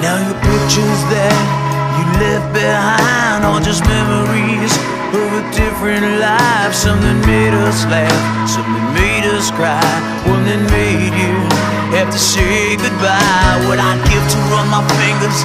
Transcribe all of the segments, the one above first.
Now your pictures that you left behind are just memories of a different life. Something made us laugh, something made us cry, one that made you have to say goodbye. What I give to run my fingers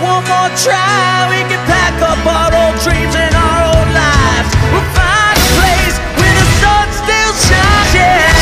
one more try We can pack up our old dreams and our old lives We'll find a place where the sun still shines yeah.